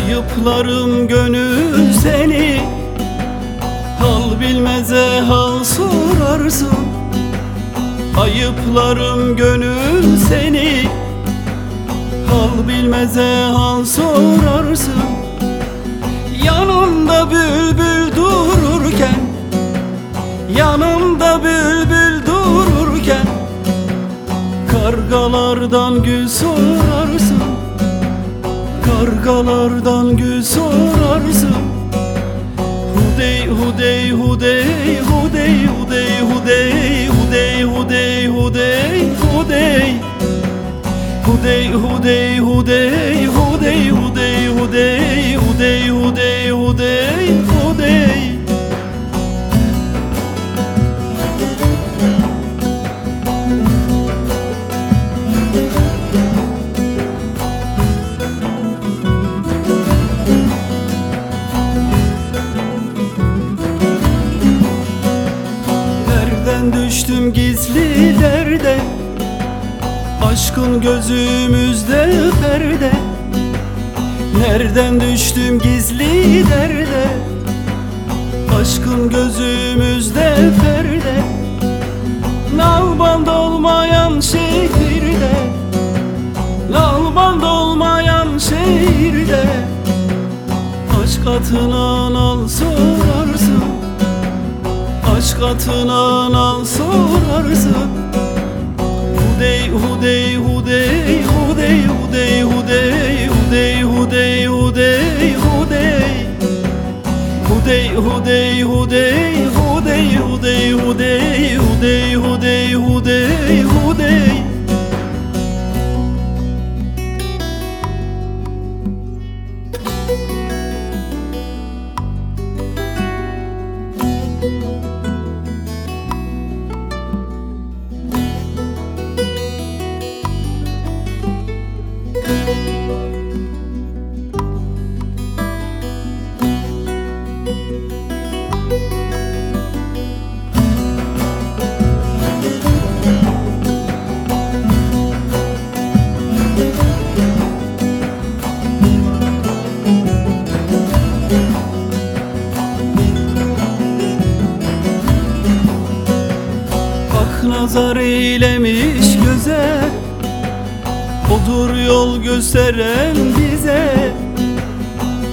Kayıplarım gönül seni. Hal bilmeze hal sorarsın. Ayıplarım gönül seni. Hal bilmeze hal sorarsın. Yanımda bülbül dururken Yanımda bülbül dururken Kargalardan gül sorarsın. Kargalardan gül sorarsın Hudey hudey hudey hudey hudey hudey hudey hudey hudey hudey Hudey hudey hudey hudey hudey hudey hudey hudey Aşkın gözümüzde perde. Nereden düştüm gizli derde? Aşkın gözümüzde perde. Nalband olmayan şehirde. Nalband olmayan şehirde. Aşk atına nal sorarsın. Aşk atına nal sorarsın. Hudey hudey Hudey hudey hudey hudey hudey hudey hudey hudey hudey nazar eylemiş göze. Odur yol gösteren bize.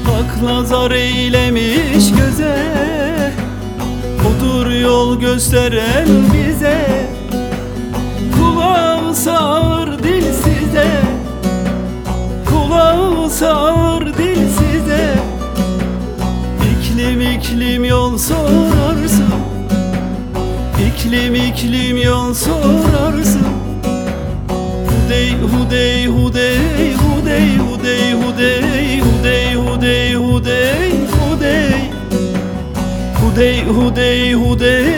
Hak nazar eylemiş göze. Odur yol gösteren bize. Kulağı sağır dilsize Kulağı sağır yol sorarsın. Hudey hudey hudey hudey hudey hudey hudey hudey hudey Hudey. Hudey hudey hudey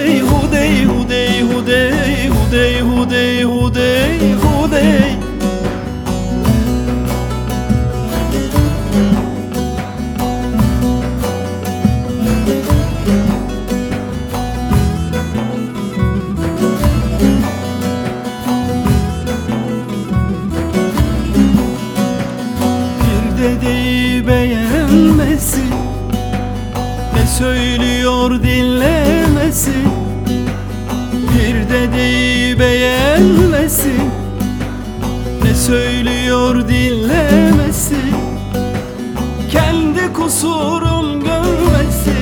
söylüyor dinlemesi Kendi kusurun görmesi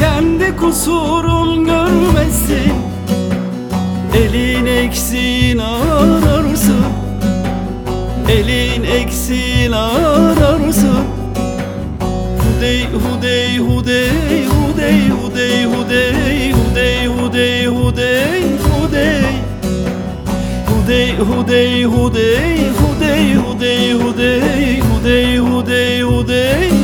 Kendi kusurun görmesi Elin eksiğini ararsın Elin eksiğini ararsın. Hudey hudey hudey hudey hudey hudey hudey hudey hudey hudey hudey hudey hudey hudey